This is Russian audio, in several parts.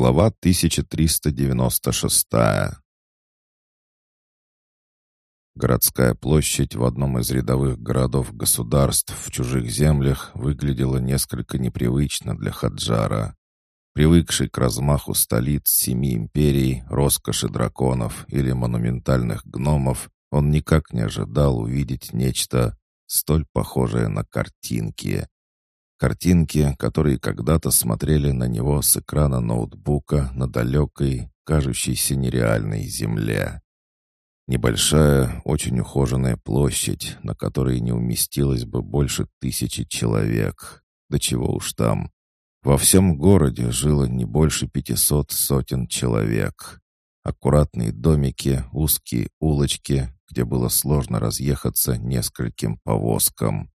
Глава 1396 Городская площадь в одном из рядовых городов-государств в чужих землях выглядела несколько непривычно для Хаджара. Привыкший к размаху столиц семи империй, роскоши драконов или монументальных гномов, он никак не ожидал увидеть нечто столь похожее на картинки. Картинки, которые когда-то смотрели на него с экрана ноутбука на далекой, кажущейся нереальной земле. Небольшая, очень ухоженная площадь, на которой не уместилось бы больше тысячи человек. Да чего уж там. Во всем городе жило не больше пятисот сотен человек. Аккуратные домики, узкие улочки, где было сложно разъехаться нескольким повозкам.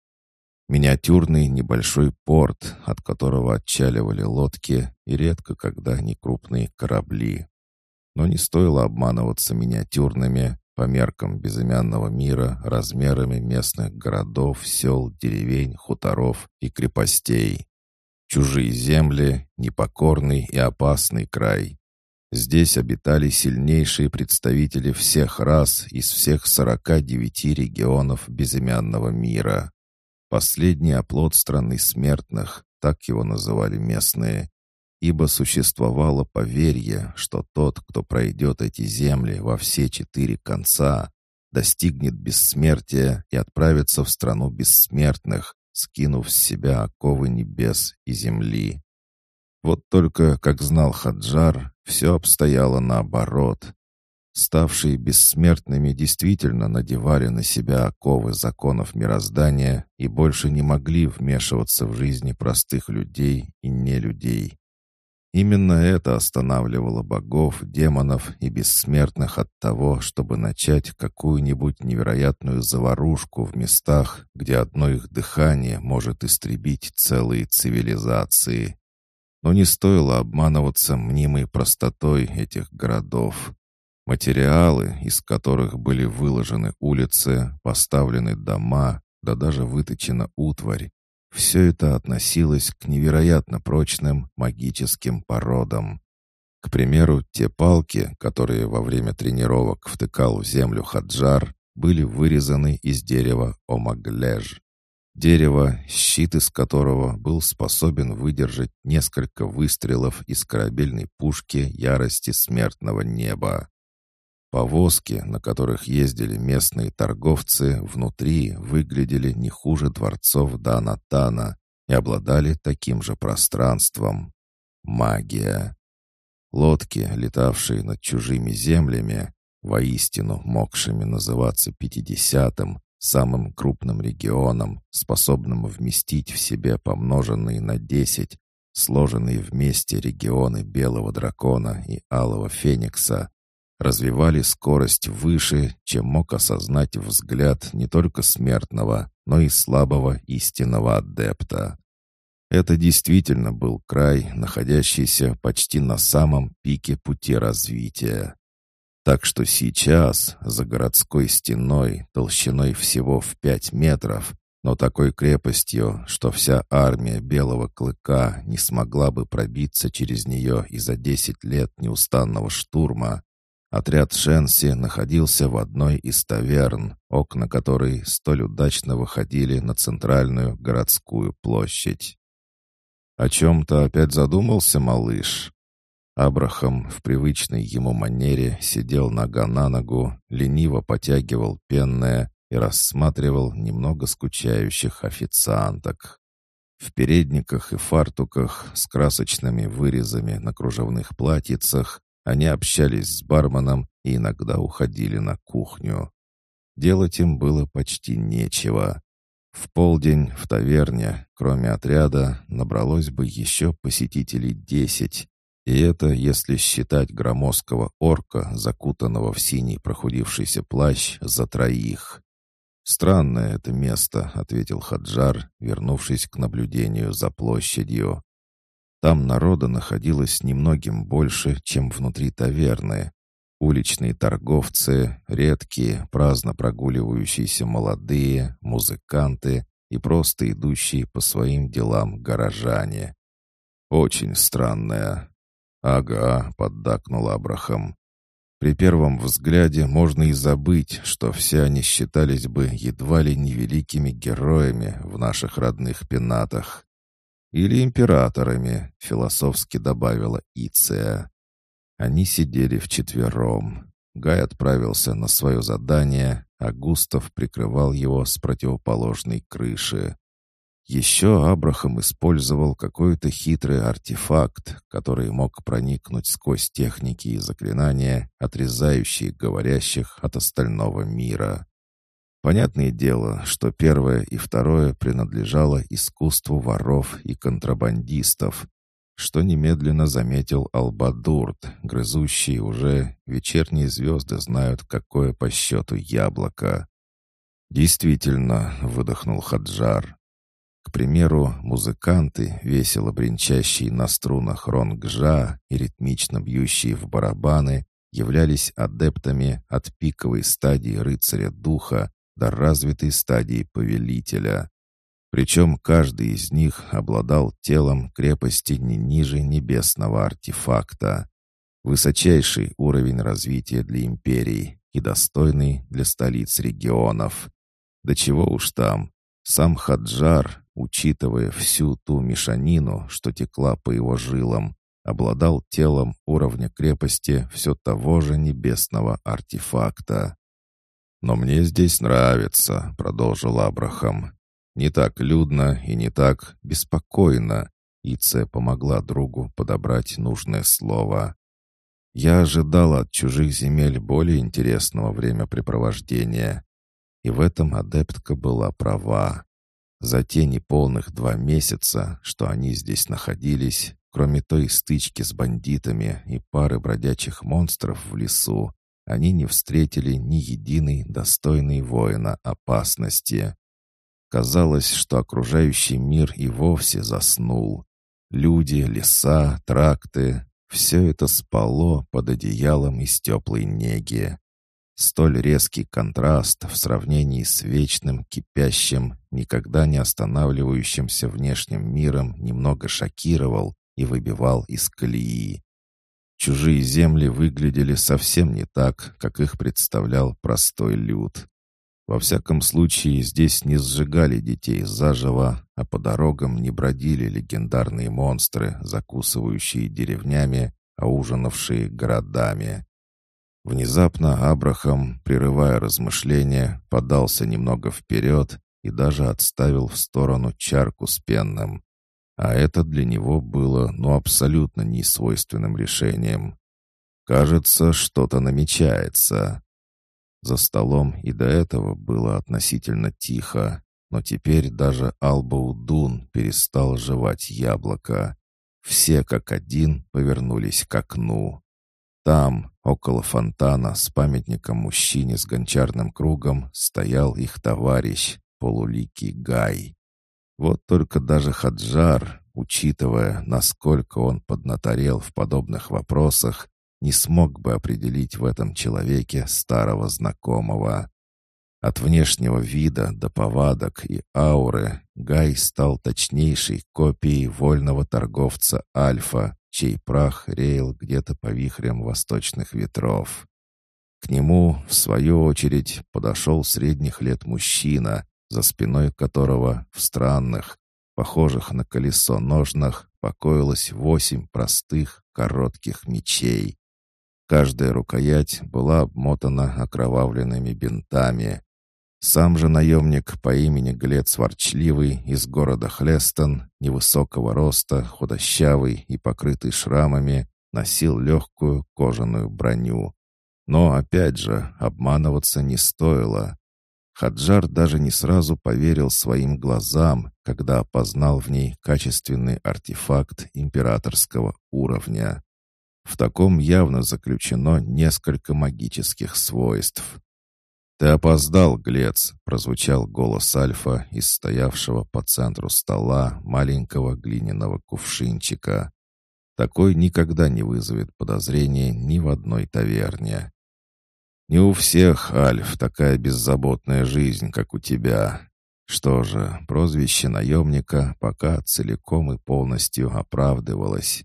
Миниатюрный небольшой порт, от которого отчаливали лодки и редко когда некрупные корабли. Но не стоило обманываться миниатюрными, по меркам безымянного мира, размерами местных городов, сел, деревень, хуторов и крепостей. Чужие земли, непокорный и опасный край. Здесь обитали сильнейшие представители всех рас из всех 49 регионов безымянного мира. Последний оплот страны смертных, так его называли местные, ибо существовало поверье, что тот, кто пройдет эти земли во все четыре конца, достигнет бессмертия и отправится в страну бессмертных, скинув с себя оковы небес и земли. Вот только, как знал Хаджар, все обстояло наоборот. Ставшие бессмертными действительно надевали на себя оковы законов мироздания и больше не могли вмешиваться в жизни простых людей и нелюдей. Именно это останавливало богов, демонов и бессмертных от того, чтобы начать какую-нибудь невероятную заварушку в местах, где одно их дыхание может истребить целые цивилизации. Но не стоило обманываться мнимой простотой этих городов. Материалы, из которых были выложены улицы, поставлены дома, да даже выточена утварь, все это относилось к невероятно прочным магическим породам. К примеру, те палки, которые во время тренировок втыкал в землю Хаджар, были вырезаны из дерева омаглеж. Дерево, щит из которого был способен выдержать несколько выстрелов из корабельной пушки ярости смертного неба. Повозки, на которых ездили местные торговцы, внутри выглядели не хуже дворцов Данатана и обладали таким же пространством. Магия. Лодки, летавшие над чужими землями, воистину могшими называться пятидесятым, самым крупным регионом, способным вместить в себе помноженные на десять, сложенные вместе регионы Белого Дракона и Алого Феникса, развивали скорость выше, чем мог осознать взгляд не только смертного, но и слабого истинного адепта. Это действительно был край, находящийся почти на самом пике пути развития. Так что сейчас, за городской стеной, толщиной всего в пять метров, но такой крепостью, что вся армия Белого Клыка не смогла бы пробиться через нее и за десять лет неустанного штурма, Отряд Шенси находился в одной из таверн, окна которой столь удачно выходили на центральную городскую площадь. «О чем-то опять задумался, малыш?» Абрахам в привычной ему манере сидел нога на ногу, лениво потягивал пенное и рассматривал немного скучающих официанток. В передниках и фартуках с красочными вырезами на кружевных платьицах они общались с барменом и иногда уходили на кухню. Делать им было почти нечего. В полдень в таверне, кроме отряда, набралось бы еще посетителей десять. И это если считать громоздкого орка, закутанного в синий прохудившийся плащ, за троих. «Странное это место», — ответил Хаджар, вернувшись к наблюдению за площадью. Там народа находилось немногим больше, чем внутри таверны. Уличные торговцы, редкие, праздно прогуливающиеся молодые, музыканты и просто идущие по своим делам горожане. Очень странное. «Ага», — поддакнул Абрахам. При первом взгляде можно и забыть, что все они считались бы едва ли не великими героями в наших родных пенатах. Или императорами, философски добавила Иция. Они сидели вчетвером. Гай отправился на свое задание, а Густав прикрывал его с противоположной крыши. Еще Абрахам использовал какой-то хитрый артефакт, который мог проникнуть сквозь техники и заклинания, отрезающие говорящих от остального мира. Понятное дело, что первое и второе принадлежало искусству воров и контрабандистов, что немедленно заметил Албадурт, грызущий уже вечерние звезды знают, какое по счету яблоко. «Действительно», — выдохнул Хаджар, к примеру, музыканты, весело бренчащие на струнах ронгжа и ритмично бьющие в барабаны, являлись адептами от пиковой стадии рыцаря духа до развитой стадии повелителя. Причем каждый из них обладал телом крепости не ниже небесного артефакта. Высочайший уровень развития для империй и достойный для столиц регионов. Да чего уж там, сам Хаджар, учитывая всю ту мешанину, что текла по его жилам, обладал телом уровня крепости все того же небесного артефакта. «Но мне здесь нравится», — продолжил Абрахам. «Не так людно и не так беспокойно». Ице помогла другу подобрать нужное слово. «Я ожидал от чужих земель более интересного времяпрепровождения». И в этом адептка была права. За те неполных два месяца, что они здесь находились, кроме той стычки с бандитами и пары бродячих монстров в лесу, они не встретили ни единой достойной воина опасности. Казалось, что окружающий мир и вовсе заснул. Люди, леса, тракты — все это спало под одеялом из теплой неги. Столь резкий контраст в сравнении с вечным, кипящим, никогда не останавливающимся внешним миром немного шокировал и выбивал из колеи. Чужие земли выглядели совсем не так, как их представлял простой люд. Во всяком случае, здесь не сжигали детей заживо, а по дорогам не бродили легендарные монстры, закусывающие деревнями, а ужинавшие городами. Внезапно Абрахам, прерывая размышления, подался немного вперед и даже отставил в сторону чарку с пенным. А это для него было ну абсолютно несвойственным решением. Кажется, что-то намечается. За столом и до этого было относительно тихо, но теперь даже Албаудун перестал жевать яблоко. Все как один повернулись к окну. Там, около фонтана с памятником мужчине с гончарным кругом, стоял их товарищ, полуликий Гай. Вот только даже Хаджар, учитывая, насколько он поднаторел в подобных вопросах, не смог бы определить в этом человеке старого знакомого. От внешнего вида до повадок и ауры Гай стал точнейшей копией вольного торговца Альфа, чей прах реял где-то по вихрям восточных ветров. К нему, в свою очередь, подошел средних лет мужчина, за спиной которого в странных, похожих на колесо ножнах, покоилось восемь простых коротких мечей. Каждая рукоять была обмотана окровавленными бинтами, сам же наемник по имени Глец Ворчливый из города Хлестон, невысокого роста, худощавый и покрытый шрамами, носил легкую кожаную броню. Но, опять же, обманываться не стоило. Хаджар даже не сразу поверил своим глазам, когда опознал в ней качественный артефакт императорского уровня. В таком явно заключено несколько магических свойств. «Ты опоздал, Глец!» — прозвучал голос Альфа из стоявшего по центру стола маленького глиняного кувшинчика. Такой никогда не вызовет подозрения ни в одной таверне. «Не у всех, Альф, такая беззаботная жизнь, как у тебя. Что же, прозвище наемника пока целиком и полностью оправдывалось.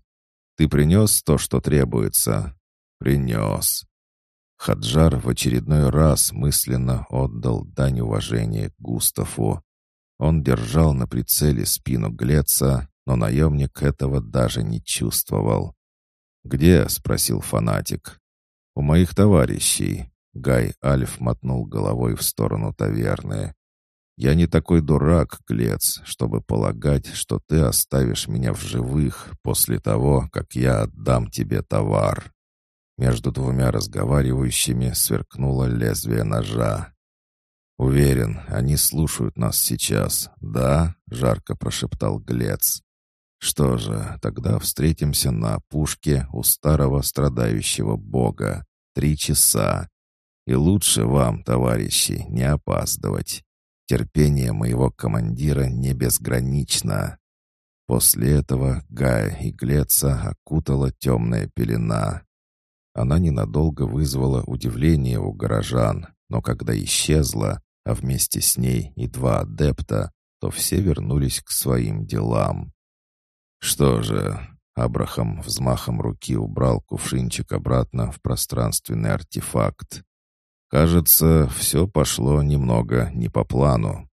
Ты принес то, что требуется?» «Принес». Хаджар в очередной раз мысленно отдал дань уважения Густаву. Он держал на прицеле спину Глеца, но наемник этого даже не чувствовал. «Где?» — спросил фанатик. «У моих товарищей». Гай Альф мотнул головой в сторону таверны. «Я не такой дурак, Глец, чтобы полагать, что ты оставишь меня в живых после того, как я отдам тебе товар». Между двумя разговаривающими сверкнуло лезвие ножа. «Уверен, они слушают нас сейчас, да?» — жарко прошептал Глец. «Что же, тогда встретимся на опушке у старого страдающего бога. Три часа. И лучше вам, товарищи, не опаздывать. Терпение моего командира не безгранично». После этого Гая и Глеца окутала темная пелена. Она ненадолго вызвала удивление у горожан, но когда исчезла, а вместе с ней и два адепта, то все вернулись к своим делам. Что же, Абрахам взмахом руки убрал кувшинчик обратно в пространственный артефакт. Кажется, все пошло немного не по плану.